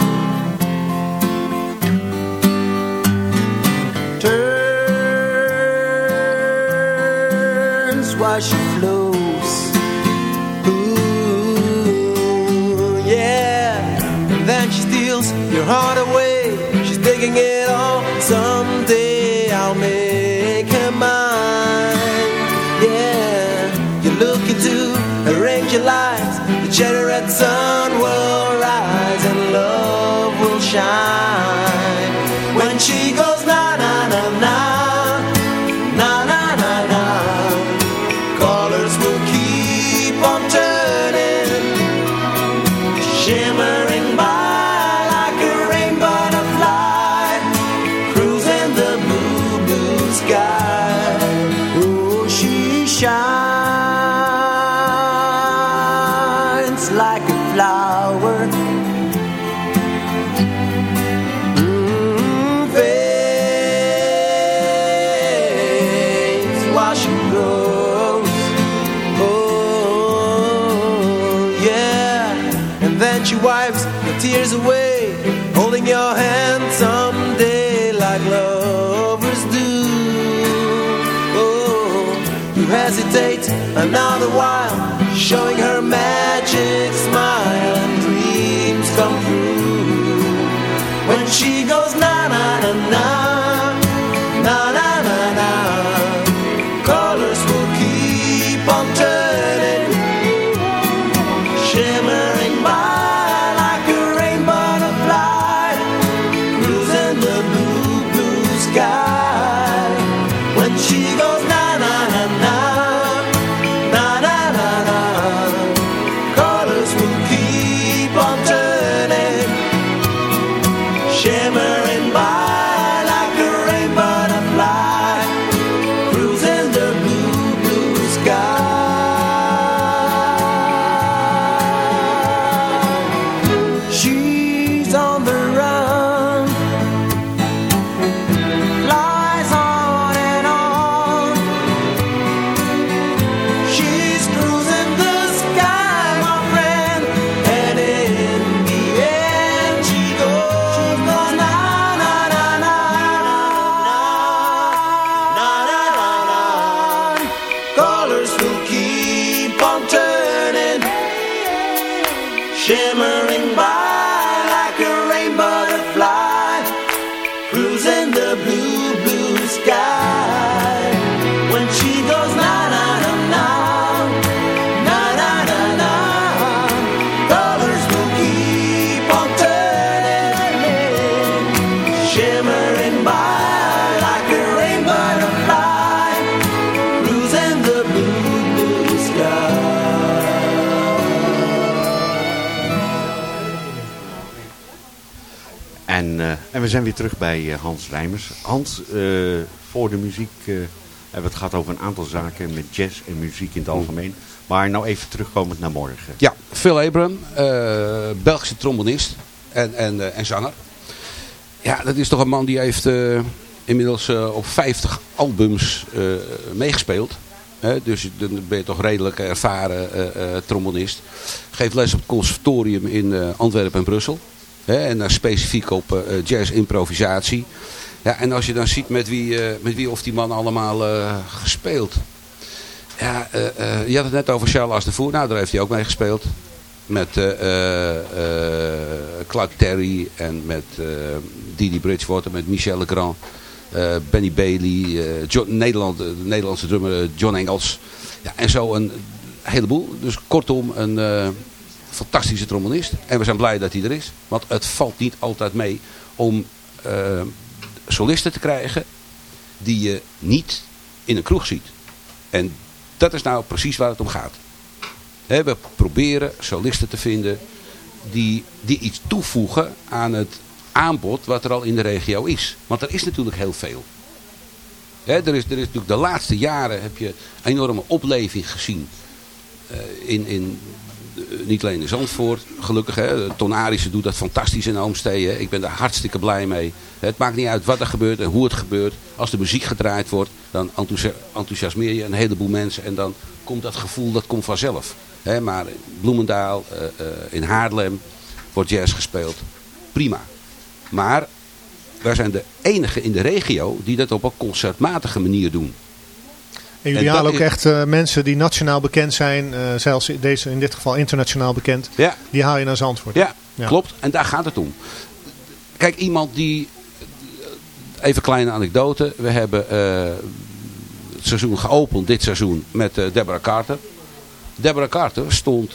turns while she flows. Ooh, yeah. And then she steals your heart away. Away, holding your hand someday like lovers do. Oh, you hesitate another while, showing her magic smile, and dreams come true. When she goes na na na na, na En, eh, en we zijn weer terug bij eh, Hans Rijmers. Hans, eh, voor de muziek hebben we het gehad over een aantal zaken met jazz en muziek in het algemeen. Maar nou even terugkomend naar morgen. Ja, Phil Abram, Belgische trombonist en, en, en zanger. Ja, dat is toch een man die heeft inmiddels op 50 albums meegespeeld. Dus dan ben je toch redelijk ervaren trombonist. Geeft les op het conservatorium in Antwerpen en Brussel. En dan specifiek op eh, jazz improvisatie. Ja, en als je dan ziet met wie, eh, met wie of die man allemaal eh, gespeeld. Ja, eh, eh, je had het net over Charles de Voer. Nou, daar heeft hij ook mee gespeeld. Met eh, eh, eh, Clark Terry en met eh, Didi Bridgewater, met Michel Legrand. eh, Benny Bailey, eh, Nederland, de Nederlandse drummer eh, John Engels. Ja, en zo een heleboel. Dus kortom, een eh, fantastische trombonist. En we zijn blij dat hij er is. Want het valt niet altijd mee om eh, solisten te krijgen die je niet in een kroeg ziet. En dat is nou precies waar het om gaat. We proberen solisten te vinden die, die iets toevoegen aan het aanbod wat er al in de regio is. Want er is natuurlijk heel veel. Er, is, er is natuurlijk de laatste jaren heb je enorme opleving gezien. eh, in, in, niet alleen in Zandvoort, gelukkig. Hè. Tonarische doet dat fantastisch in Oomstee. Ik ben daar hartstikke blij mee. Het maakt niet uit wat er gebeurt en hoe het gebeurt. Als de muziek gedraaid wordt, dan enthousia- enthousiasmeer je een heleboel mensen. En dan komt dat gevoel, dat komt vanzelf. Hè, maar in Bloemendaal, eh, eh, in Haarlem wordt jazz gespeeld. Prima. Maar wij zijn de enige in de regio die dat op een concertmatige manier doen. En jullie En halen ook echt eh, mensen die nationaal bekend zijn, eh, zelfs in deze, in dit geval internationaal bekend, Ja. die haal je naar Zandvoort. Ja, Ja. klopt. En daar gaat het om. Kijk, iemand die... Even kleine anekdote. We hebben eh, het seizoen geopend, dit seizoen, met Deborah Carter. Deborah Carter stond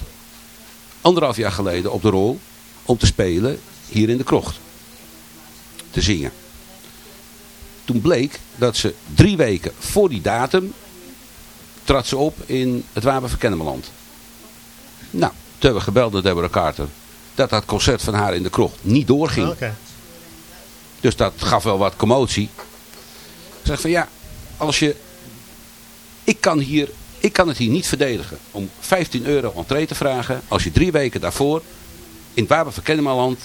anderhalf jaar geleden op de rol om te spelen hier in de krocht. Te zingen. Toen bleek dat ze drie weken voor die datum trad ze op in het Wapen van Kennemerland. Nou, toen hebben we gebeld naar Deborah Carter dat dat concert van haar in de krocht niet doorging. Dus dat gaf wel wat commotie. Ik zeg van ja, als je... Ik kan, hier, ik kan het hier niet verdedigen om 15 euro entree te vragen als je drie weken daarvoor in het Wapen van Kennemerland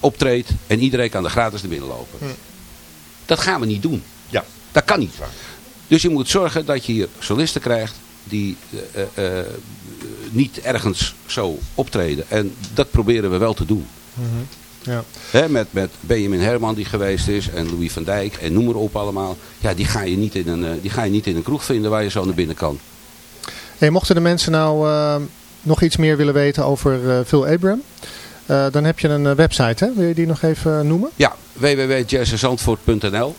optreedt en iedereen kan er gratis naar binnen lopen. Hm. Dat gaan we niet doen. Ja. Dat kan niet. Dus je moet zorgen dat je hier solisten krijgt die eh, eh, eh, niet ergens zo optreden. En dat proberen we wel te doen. Mhm. Ja. Hè, met, met Benjamin Herman die geweest is en Louis van Dijk en noem maar op allemaal. Ja, die ga je niet in een, die ga je niet in een kroeg vinden waar je zo naar binnen kan. Hey, mochten de mensen nou nog iets meer willen weten over Phil Abram, dan heb je een website, hè? Wil je die nog even noemen? Ja, www.jazzzandvoort.nl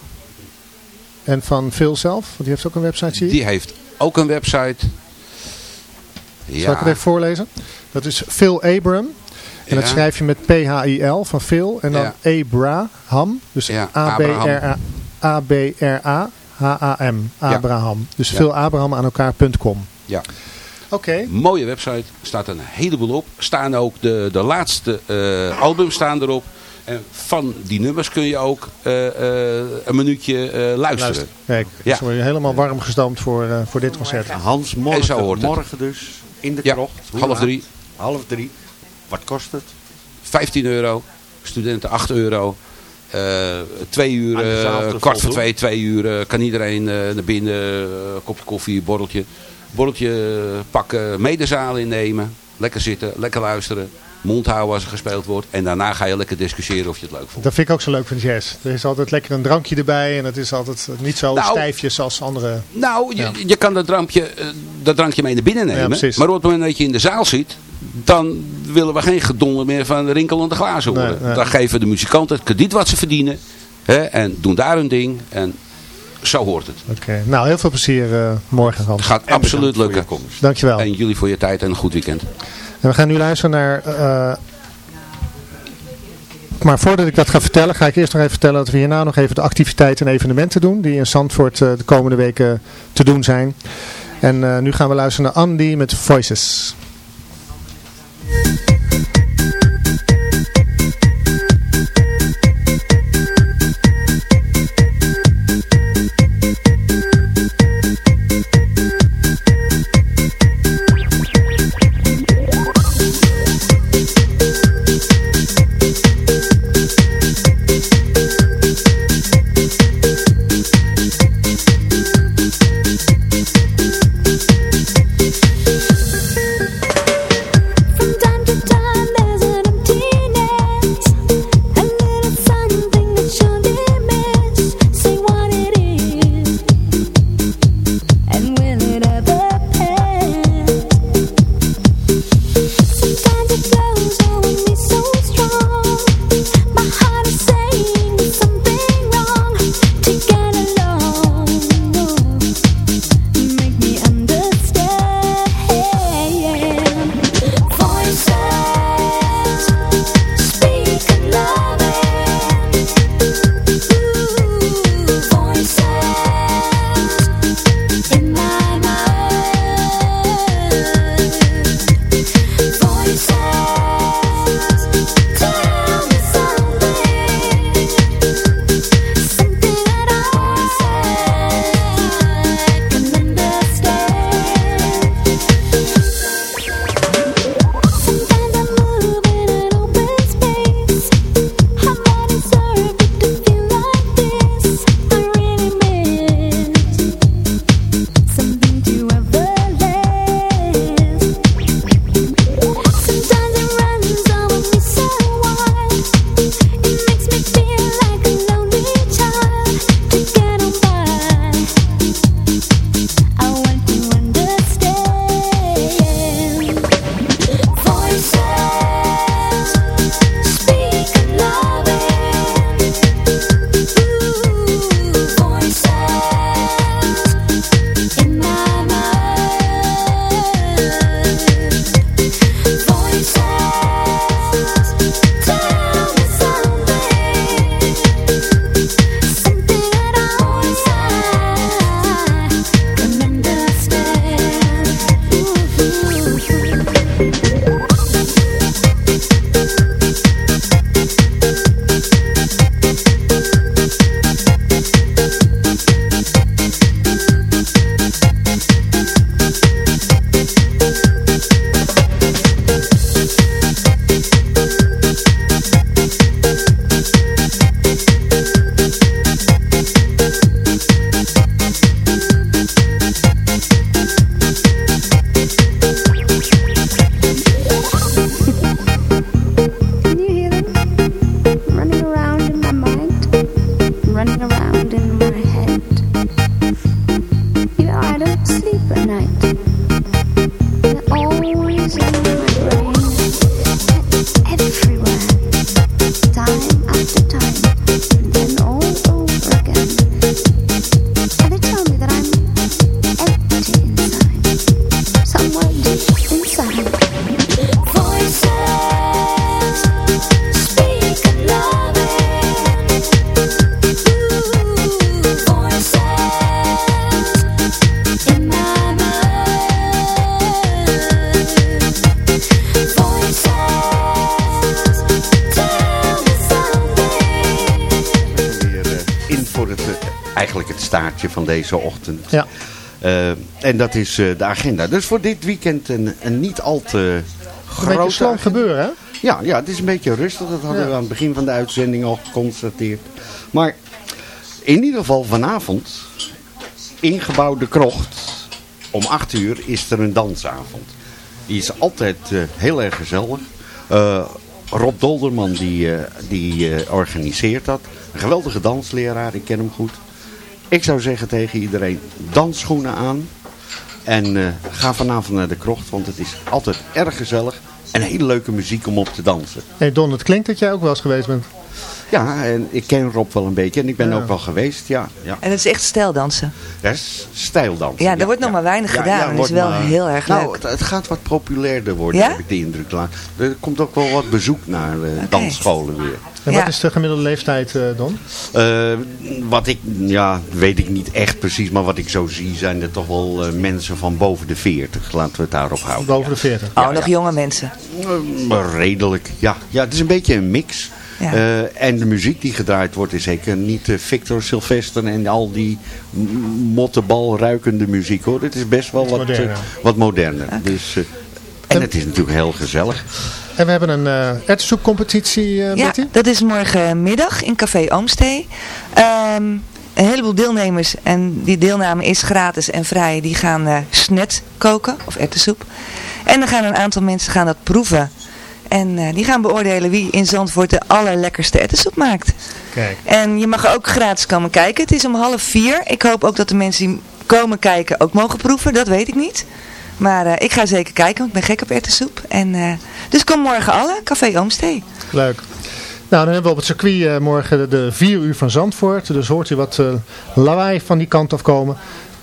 En van Phil zelf, want die heeft ook een website, zie je? Die heeft ook een website. Zal ik Ja, het even voorlezen? Dat is Phil Abram. En dat Ja. schrijf je met P-H-I-L van Phil. En dan Ja. Abraham. Dus Ja, A-B-R-A- A-B-R-A-H-A-M. Abraham. Dus Ja. Philabraham aan elkaar.com. ja. Oké. mooie website. staat een heleboel op. Staan ook de, de laatste eh, albums staan erop. En van die nummers kun je ook eh, eh, een minuutje eh, luisteren. Luister. Kijk, Ja. dus word je helemaal warm gestoomd voor, eh, voor dit concert. Hans, En morgen, zo hoort het. morgen dus in de Ja, krocht. Hoe half laat? drie. Half drie. Wat kost het? 15 euro. Studenten 8 euro. Eh, twee uur, eh, kwart voor twee, twee uur. kan iedereen eh, naar binnen. kopje koffie, borreltje. Borreltje pakken, medezaal innemen. Lekker zitten, lekker luisteren. Mond houden als er gespeeld wordt. En daarna ga je lekker discussiëren of je het leuk vond. Dat vind ik ook zo leuk van jazz. Er is altijd lekker een drankje erbij. En het is altijd niet zo Nou, stijfjes als andere. Nou, je, Ja. je kan dat drankje, eh, dat drankje mee naar binnen Ja, nemen. precies. maar op het moment dat je in de zaal zit, dan willen we geen gedonder meer van de rinkelende glazen horen. Nee, nee. Dan geven de muzikanten het krediet wat ze verdienen. Hè, en doen daar hun ding. En zo hoort het. Oké. Nou, heel veel plezier eh, morgen, Hans. Het gaat En absoluut lukken. Dankjewel. En jullie voor je tijd en een goed weekend. En we gaan nu luisteren naar... eh, maar voordat ik dat ga vertellen, ga ik eerst nog even vertellen dat we hierna nog even de activiteiten en evenementen doen. Die in Zandvoort eh, de komende weken te doen zijn. En eh, nu gaan we luisteren naar Andy met Voices. En dat is eh, de agenda. Dus voor dit weekend een, een niet al te Een slam agenda. gebeuren, hè? Ja, ja, het is een beetje rustig. Dat hadden Ja. we aan het begin van de uitzending al geconstateerd. Maar in ieder geval vanavond, ingebouwde krocht, om 8 uur is er een dansavond. Die is altijd eh, heel erg gezellig. Eh, Rob Dolderman die, die organiseert dat. Een geweldige dansleraar, ik ken hem goed. Ik zou zeggen tegen iedereen, dansschoenen aan. En eh, ga vanavond naar de krocht, want het is altijd erg gezellig. En hele leuke muziek om op te dansen. Hey Don, het klinkt dat jij ook wel eens geweest bent. Ja, en ik ken Rob wel een beetje en ik ben Ja. ook wel geweest. Ja, ja. En het is echt stijldansen. Dat is stijldans. Ja, er wordt nog maar weinig gedaan, het is wel heel erg nou, leuk. Het, het gaat wat populairder worden, Ja? heb ik de indruk. Laat- Er komt ook wel wat bezoek naar eh, dansscholen weer. En Ja. wat is de gemiddelde leeftijd, eh, Don? Eh, wat ik, ja, weet ik niet echt precies, maar wat ik zo zie zijn er toch wel eh, mensen van boven de 40. Laten we het daarop houden. Boven de 40. Oh, nog jonge mensen. Redelijk, ja. Ja, het is een beetje een mix. Ja. Eh, en de muziek die gedraaid wordt is zeker niet eh, Victor Sylvester en al die m- mottenbal ruikende muziek hoor. Het is best wel wat, eh, moderner. wat moderner. Dus, eh, en het is natuurlijk heel gezellig. En we hebben een eh erwtensoepcompetitie, eh Ja, Betty. dat is morgenmiddag in Café Oomstee. Ehm, een heleboel deelnemers, en die deelname is gratis en vrij, die gaan eh snet koken, of erwtensoep. En dan gaan een aantal mensen gaan dat proeven. En eh, die gaan beoordelen wie in Zandvoort de allerlekkerste erwtensoep maakt. Kijk. En je mag ook gratis komen kijken. Het is om half vier. Ik hoop ook dat de mensen die komen kijken ook mogen proeven. Dat weet ik niet. Maar eh, ik ga zeker kijken, want ik ben gek op erwtensoep. En, eh, dus kom morgen alle, Café Oomstee. Leuk. Nou, dan hebben we op het circuit morgen de, de 4 uur van Zandvoort. Dus hoort u wat lawaai van die kant af komen.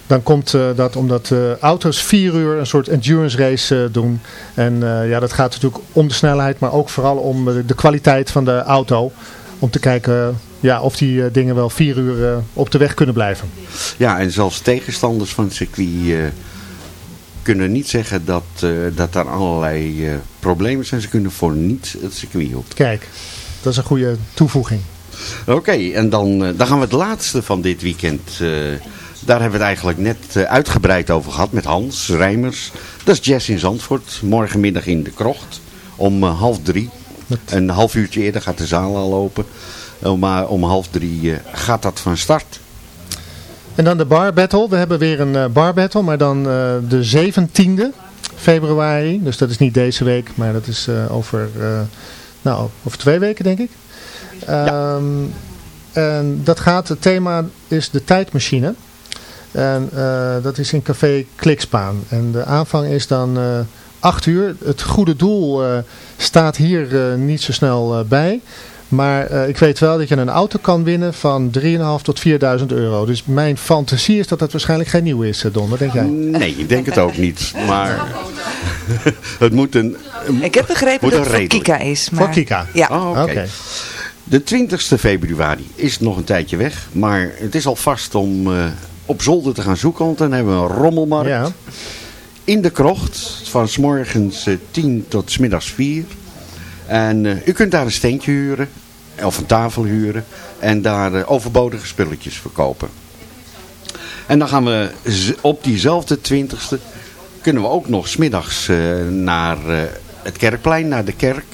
Dan komt eh, dat omdat eh, auto's 4 uur een soort endurance race eh, doen. En ja, dat gaat natuurlijk om de snelheid, maar ook vooral om de kwaliteit van de auto. Om te kijken ja, of die dingen wel 4 uur op de weg kunnen blijven. Ja, en zelfs tegenstanders van het circuit kunnen niet zeggen dat, dat daar allerlei problemen zijn. Ze kunnen voor niets het circuit op. Kijk, dat is een goede toevoeging. Oké, en dan, dan gaan we het laatste van dit weekend. Daar hebben we het eigenlijk net eh, uitgebreid over gehad met Hans Rijmers. Dat is Jazz in Zandvoort. Morgenmiddag in de krocht om eh, half drie. Een half uurtje eerder gaat de zaal al open. Eh, maar om half drie gaat dat van start. En dan de bar battle. We hebben weer een bar battle, maar dan de 17e februari. Dus dat is niet deze week, maar dat is over, nou, over twee weken denk ik. Ehm, En dat gaat, het thema is de tijdmachine. En eh, dat is in café Klikspaan. En de aanvang is dan eh 8 uur. Het goede doel eh, staat hier eh, niet zo snel eh, bij. Maar eh, ik weet wel dat je een auto kan winnen van 3.500 tot 4.000 euro. Dus mijn fantasie is dat dat waarschijnlijk geen nieuw is, Don. Wat denk jij? Nee, ik denk het ook niet. Maar [LAUGHS] het moet een, Ik heb begrepen dat het voor. Kika is. Maar... Voor Kika? Ja. Oh, oké. De 20ste februari is nog een tijdje weg. Maar het is al vast om eh, op zolder te gaan zoeken. Want dan hebben we een rommelmarkt. Ja. In de krocht. Van s morgens eh, 10 tot s middags 4. En eh, u kunt daar een steentje huren. Of een tafel huren. En daar eh, overbodige spulletjes verkopen. En dan gaan we op diezelfde 20ste. Kunnen we ook nog smiddags eh naar eh, het kerkplein. Naar de kerk.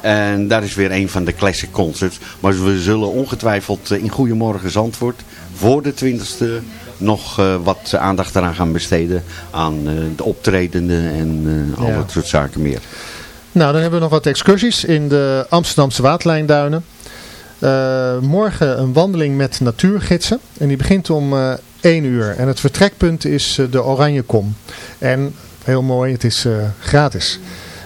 En daar is weer een van de classic concerts. Maar we zullen ongetwijfeld eh, in Goedemorgen Zandvoort voor de 20ste nog eh, wat aandacht eraan gaan besteden. Aan eh, de optredenden en eh, al Ja. dat soort zaken meer. Nou, dan hebben we nog wat excursies in de Amsterdamse Waterlijnduinen. Morgen een wandeling met natuurgidsen. En die begint om eh 1 uur. En het vertrekpunt is de Oranje Kom. En heel mooi, het is gratis.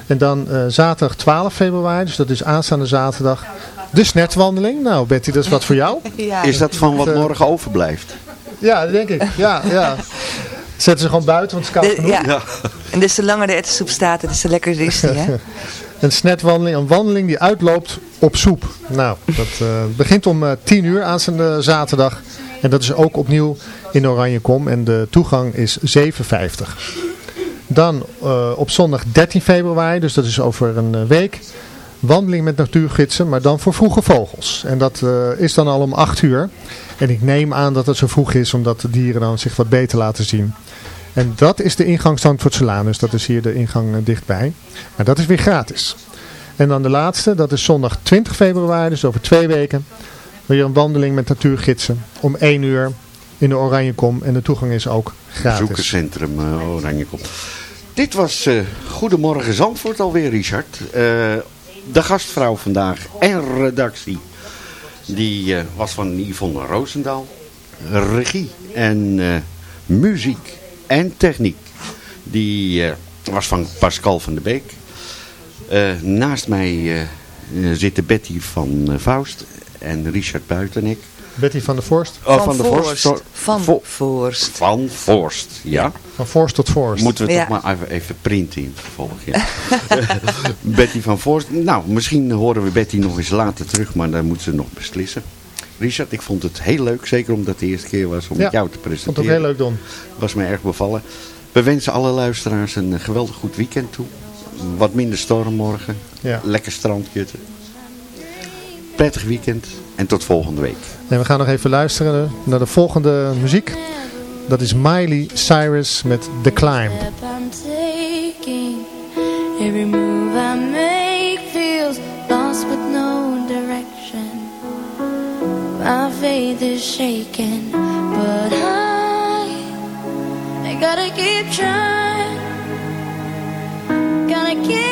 En dan zaterdag 12 februari, dus dat is aanstaande zaterdag, de snetwandeling. Nou Betty, dat is wat voor jou. [LAUGHS] Ja. Is dat van wat Eh, morgen overblijft? Ja, dat denk ik. Ja, ja. Zetten ze gewoon buiten, want het is koud De- genoeg. ja. En dus te langer de ettensoep staat, des te lekkerder is die, hè? [LAUGHS] Een snetwandeling, een wandeling die uitloopt op soep. Nou, dat eh, begint om eh 10 uur aanstaande zaterdag. En dat is ook opnieuw in Oranjekom. En de toegang is 7,50. Dan eh, op zondag 13 februari, dus dat is over een week, wandeling met natuurgidsen, maar dan voor vroege vogels. En dat eh, is dan al om 8 uur. En ik neem aan dat het zo vroeg is, omdat de dieren dan zich wat beter laten zien. En dat is de ingang Zandvoortselaan, dus dat is hier de ingang eh, dichtbij. Maar dat is weer gratis. En dan de laatste, dat is zondag 20 februari, dus over twee weken. Weer een wandeling met natuurgidsen om 1 uur in de Oranjekom. En de toegang is ook gratis. Bezoekerscentrum eh, Oranjekop. Dit was Goedemorgen Zandvoort alweer, Richard. De gastvrouw vandaag en redactie. Die eh, was van Yvonne Roosendaal. Regie en eh, muziek en techniek. Die eh, was van Pascal van der Beek. Naast mij zitten Betty van Faust en Richard Buiten en ik. Betty van der Vorst. Oh, van, de Vorst. Van Vo- Voorst. Van Vorst, ja. Van Vorst tot Vorst. Moeten we Ja. toch maar even, even printen in het vervolg. Ja. [LAUGHS] Betty van Vorst. Nou, misschien horen we Betty nog eens later terug, maar dan moet ze nog beslissen. Richard, ik vond het heel leuk, zeker omdat het de eerste keer was om Ja, met jou te Vond het ook presenteren. heel leuk, Don. Was mij erg bevallen. We wensen alle luisteraars een geweldig goed weekend toe. Wat minder storm morgen. Ja. Lekker strandjutten. Prettig weekend en tot volgende week. En we gaan nog even luisteren naar de volgende muziek. Dat is Miley Cyrus met The Climb. every move I make feels lost with no direction. My faith is shaken, but I, I gotta keep trying. Gotta keep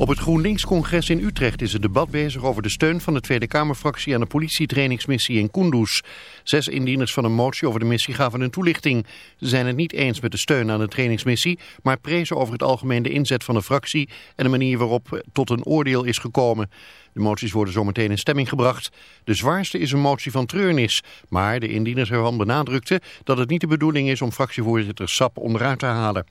Op het GroenLinks-congres in Utrecht is het debat bezig over de steun van de Tweede Kamerfractie aan de politietrainingsmissie in Kunduz. Zes indieners van een motie over de missie gaven een toelichting. Ze zijn het niet eens met de steun aan de trainingsmissie, maar prezen over het algemeen de inzet van de fractie en de manier waarop tot een oordeel is gekomen. De moties worden zometeen in stemming gebracht. De zwaarste is een motie van treurnis, maar de indieners ervan benadrukten dat het niet de bedoeling is om fractievoorzitter Sap onderuit te halen.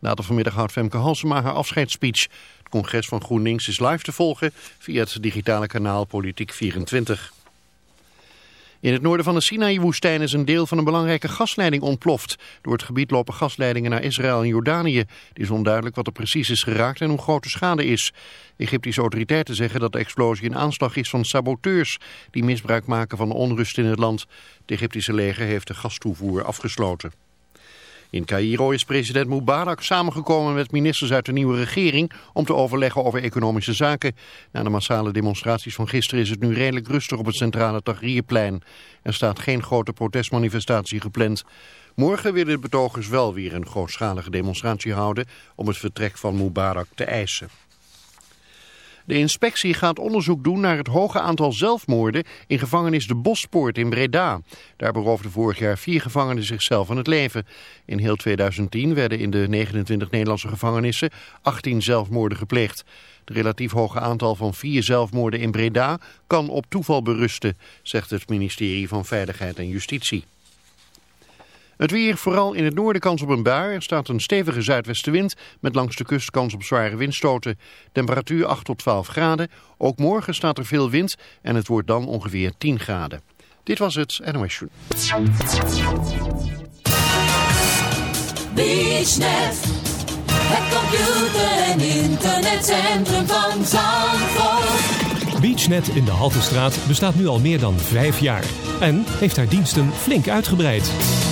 Later vanmiddag houdt Femke Halsema haar afscheidsspeech. Het congres van GroenLinks is live te volgen via het digitale kanaal Politiek 24. In het noorden van de Sinaï-woestijn is een deel van een belangrijke gasleiding ontploft. Door het gebied lopen gasleidingen naar Israël en Jordanië. Het is onduidelijk wat er precies is geraakt en hoe groot de schade is. Egyptische autoriteiten zeggen dat de explosie een aanslag is van saboteurs... die misbruik maken van de onrust in het land. Het Egyptische leger heeft de gastoevoer afgesloten. In Cairo is president Mubarak samengekomen met ministers uit de nieuwe regering om te overleggen over economische zaken. Na de massale demonstraties van gisteren is het nu redelijk rustig op het centrale Tahrirplein. Er staat geen grote protestmanifestatie gepland. Morgen willen de betogers wel weer een grootschalige demonstratie houden om het vertrek van Mubarak te eisen. De inspectie gaat onderzoek doen naar het hoge aantal zelfmoorden in gevangenis De Bospoort in Breda. Daar beroofden vorig jaar vier gevangenen zichzelf van het leven. In heel 2010 werden in de 29 Nederlandse gevangenissen 18 zelfmoorden gepleegd. Het relatief hoge aantal van vier zelfmoorden in Breda kan op toeval berusten, zegt het ministerie van Veiligheid en Justitie. Het weer, vooral in het noorden kans op een bui. Er staat een stevige zuidwestenwind met langs de kust kans op zware windstoten. Temperatuur 8 tot 12 graden. Ook morgen staat er veel wind en het wordt dan ongeveer 10 graden. Dit was het NOS Journal. BeachNet, het computer- en internetcentrum van Zandvoort. BeachNet in de Haltestraat bestaat nu al meer dan vijf jaar. En heeft haar diensten flink uitgebreid.